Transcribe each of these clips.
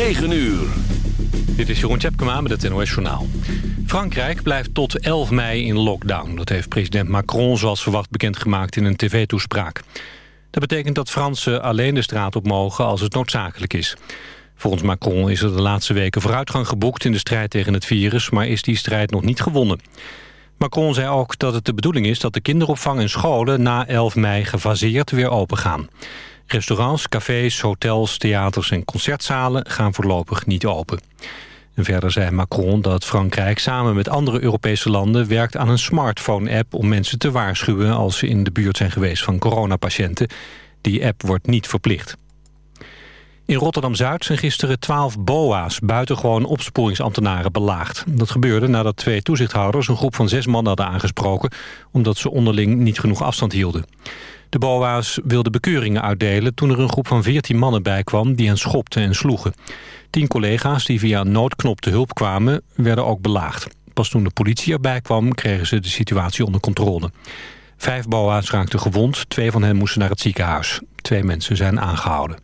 9 uur. Dit is Jeroen Tjepkema met het NOS Journaal. Frankrijk blijft tot 11 mei in lockdown. Dat heeft president Macron zoals verwacht bekendgemaakt in een tv-toespraak. Dat betekent dat Fransen alleen de straat op mogen als het noodzakelijk is. Volgens Macron is er de laatste weken vooruitgang geboekt in de strijd tegen het virus... maar is die strijd nog niet gewonnen. Macron zei ook dat het de bedoeling is dat de kinderopvang en scholen... na 11 mei gefaseerd weer opengaan. Restaurants, cafés, hotels, theaters en concertzalen gaan voorlopig niet open. En verder zei Macron dat Frankrijk samen met andere Europese landen werkt aan een smartphone-app om mensen te waarschuwen als ze in de buurt zijn geweest van coronapatiënten. Die app wordt niet verplicht. In Rotterdam-Zuid zijn gisteren twaalf BOA's, buitengewoon opsporingsambtenaren, belaagd. Dat gebeurde nadat twee toezichthouders een groep van zes mannen hadden aangesproken... omdat ze onderling niet genoeg afstand hielden. De BOA's wilden bekeuringen uitdelen toen er een groep van 14 mannen bij kwam die hen schopten en sloegen. Tien collega's die via een noodknop te hulp kwamen werden ook belaagd. Pas toen de politie erbij kwam kregen ze de situatie onder controle. Vijf BOA's raakten gewond, twee van hen moesten naar het ziekenhuis. Twee mensen zijn aangehouden.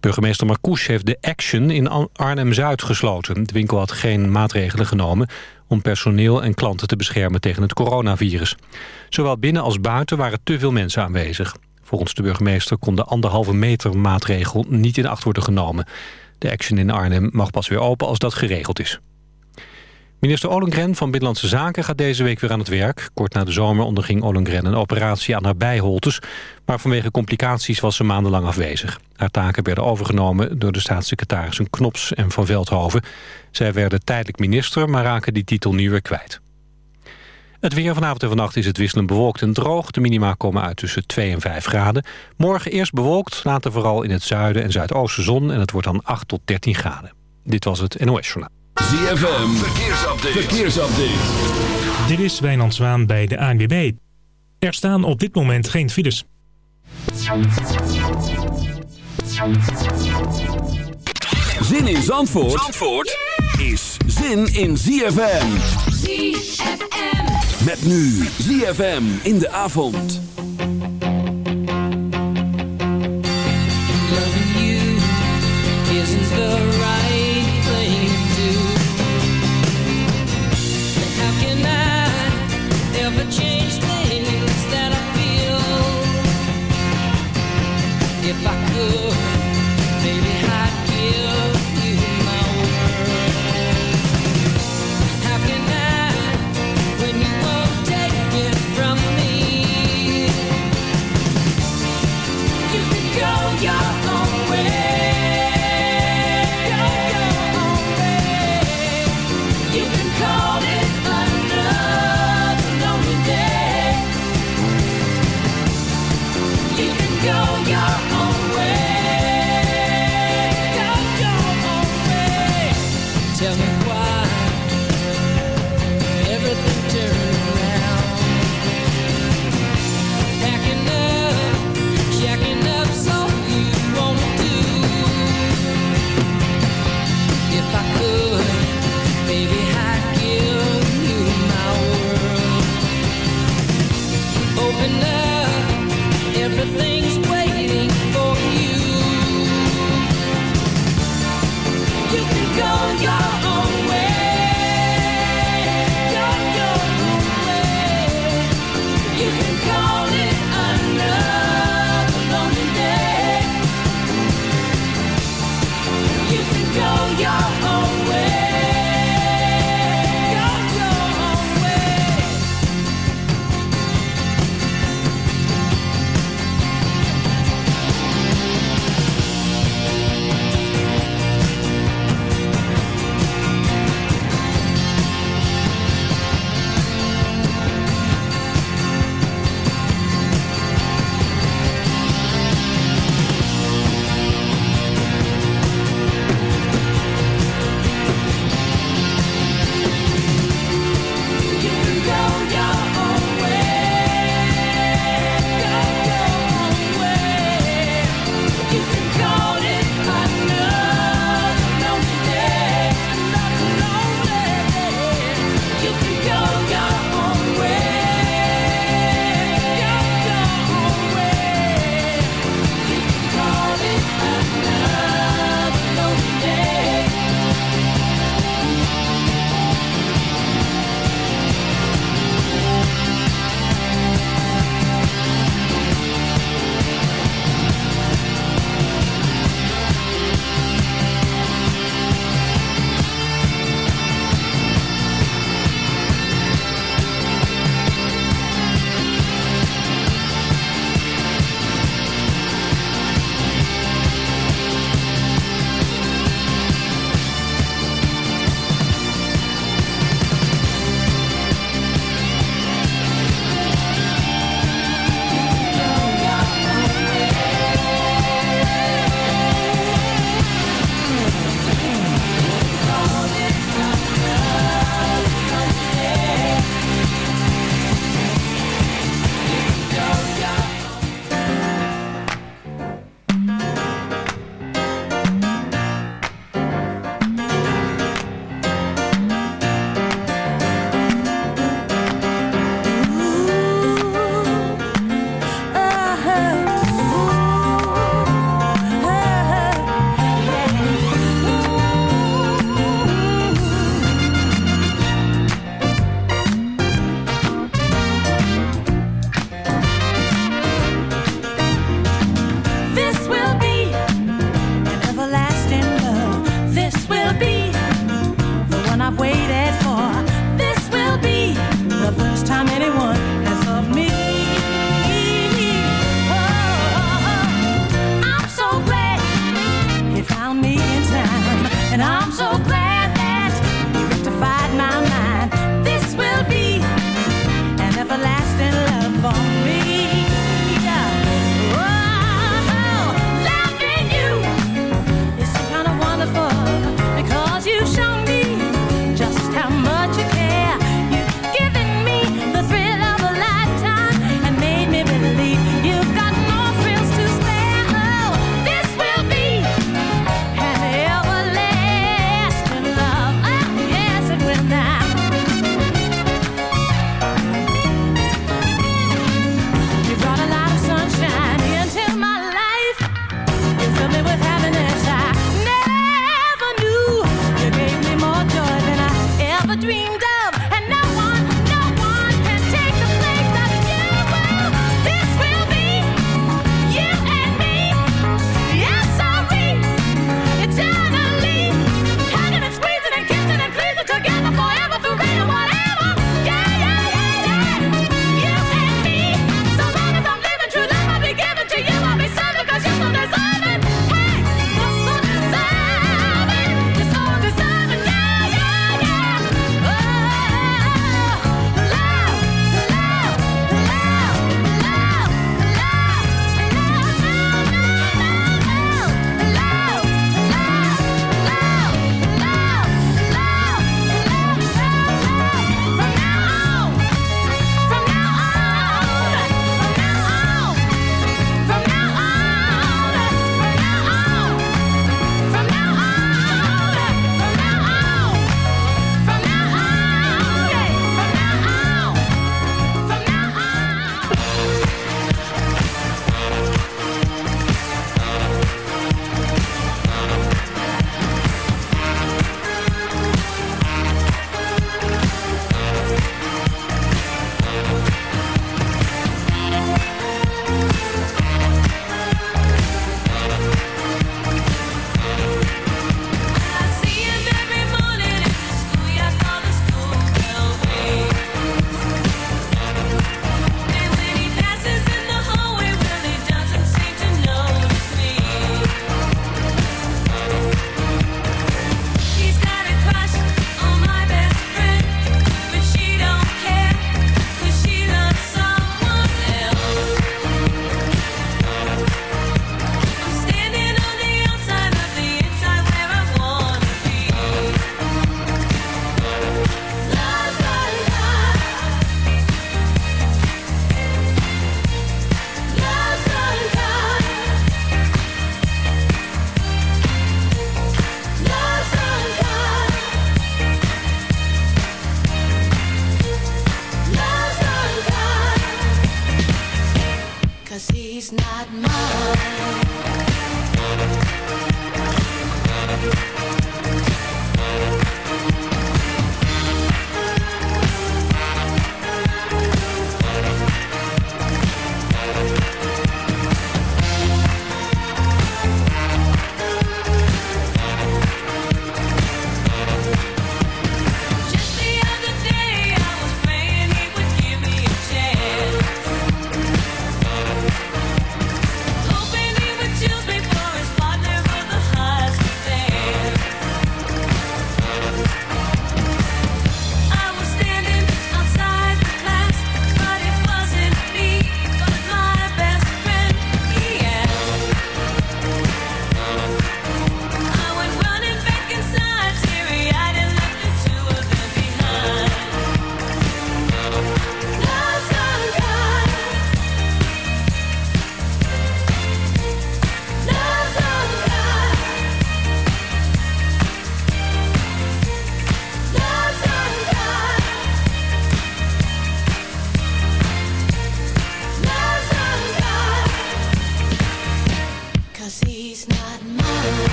Burgemeester Marcouch heeft de Action in Arnhem-Zuid gesloten. De winkel had geen maatregelen genomen om personeel en klanten te beschermen tegen het coronavirus. Zowel binnen als buiten waren te veel mensen aanwezig. Volgens de burgemeester kon de anderhalve meter maatregel niet in acht worden genomen. De Action in Arnhem mag pas weer open als dat geregeld is. Minister Ollengren van Binnenlandse Zaken gaat deze week weer aan het werk. Kort na de zomer onderging Ollengren een operatie aan haar bijholtes... maar vanwege complicaties was ze maandenlang afwezig. Haar taken werden overgenomen door de staatssecretarissen Knops en Van Veldhoven. Zij werden tijdelijk minister, maar raken die titel nu weer kwijt. Het weer vanavond en vannacht is het wisselend bewolkt en droog. De minima komen uit tussen 2 en 5 graden. Morgen eerst bewolkt, later vooral in het zuiden en zuidoosten zon... en het wordt dan 8 tot 13 graden. Dit was het NOS Journaal. ZFM, verkeersupdate. verkeersupdate. Dit is Wijnand Zwaan bij de ANWB. Er staan op dit moment geen files. Zin in Zandvoort, Zandvoort is zin in ZFM. ZFM. Met nu ZFM in de avond.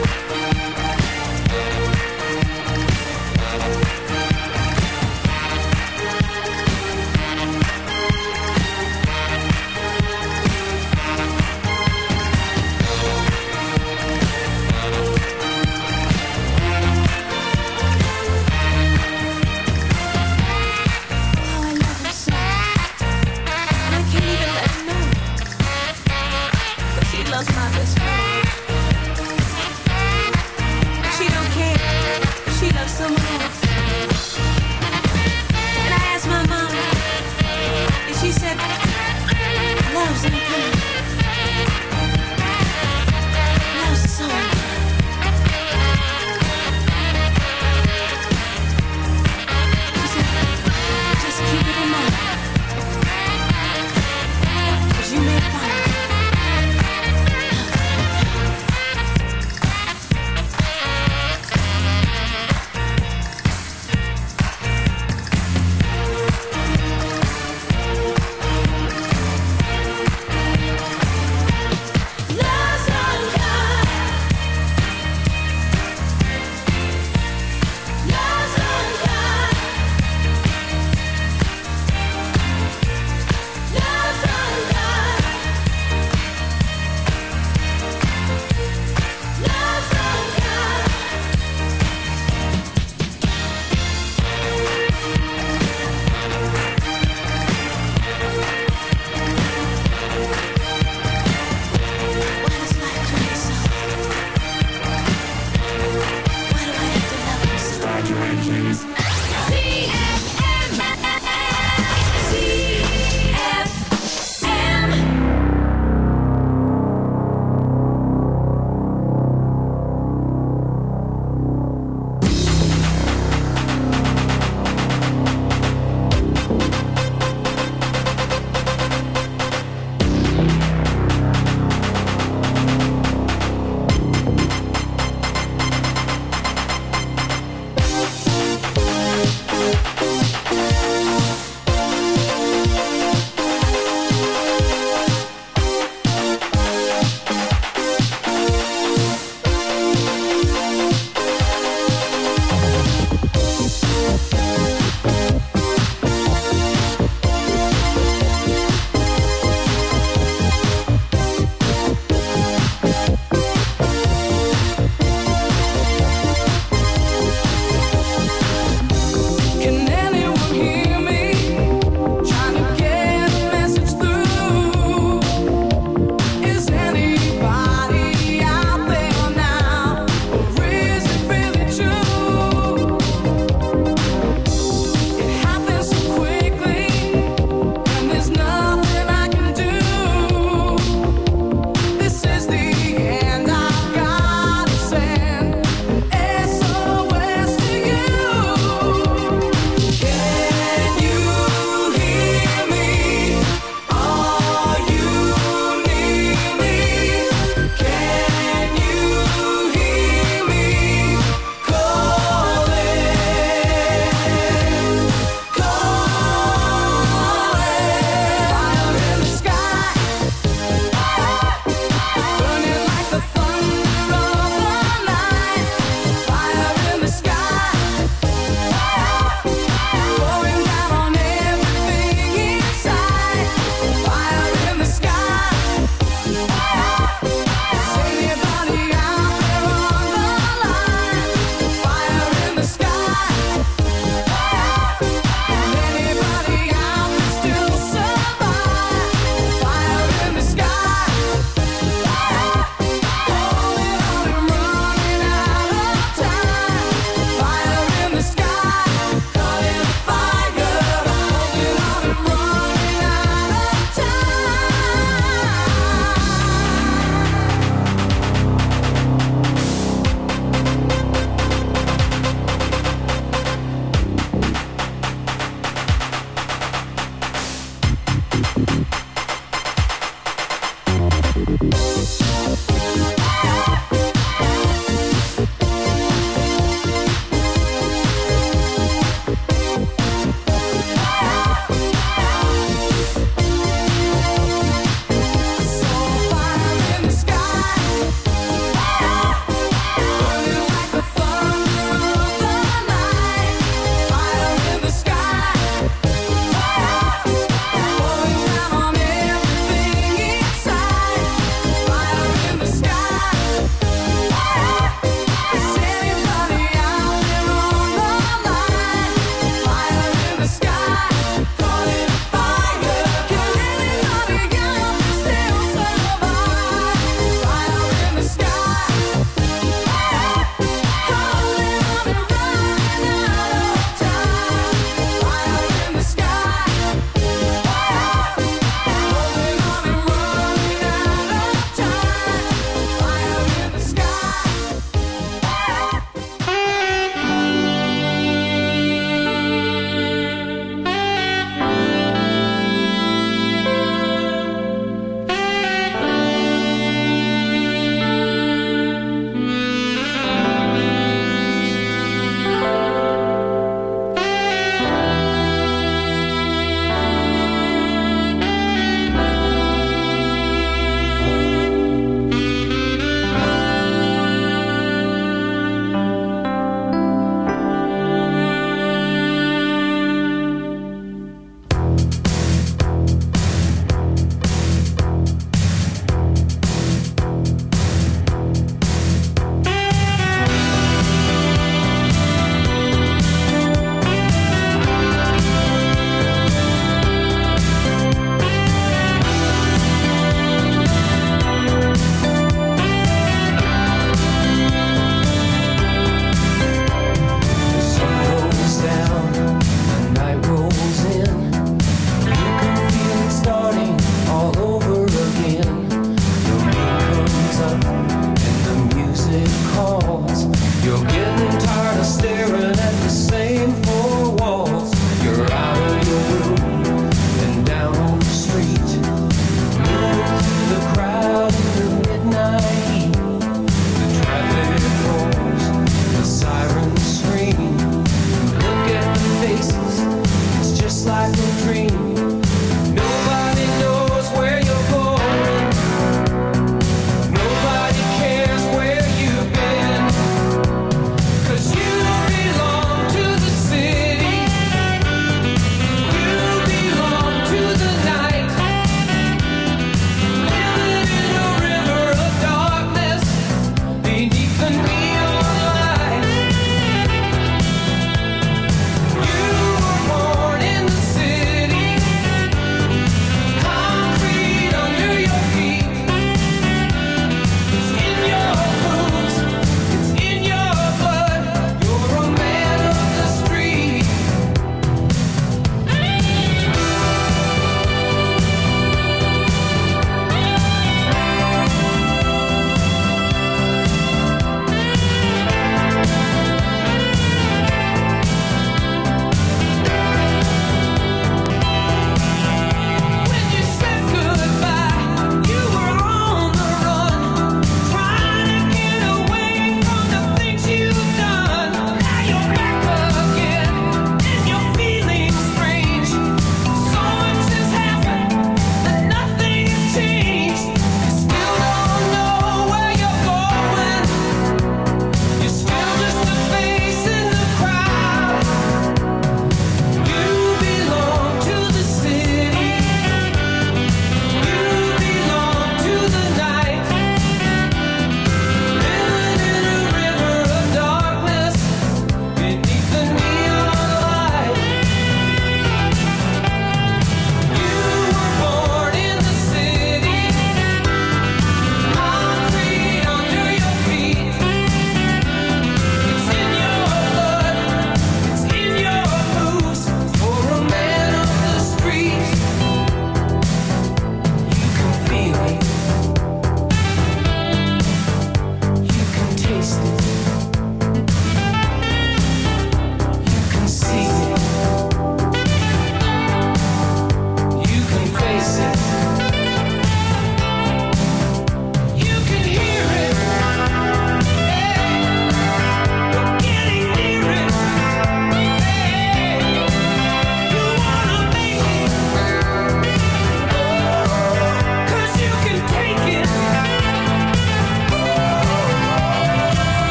Bye.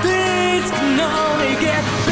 Things can only get better.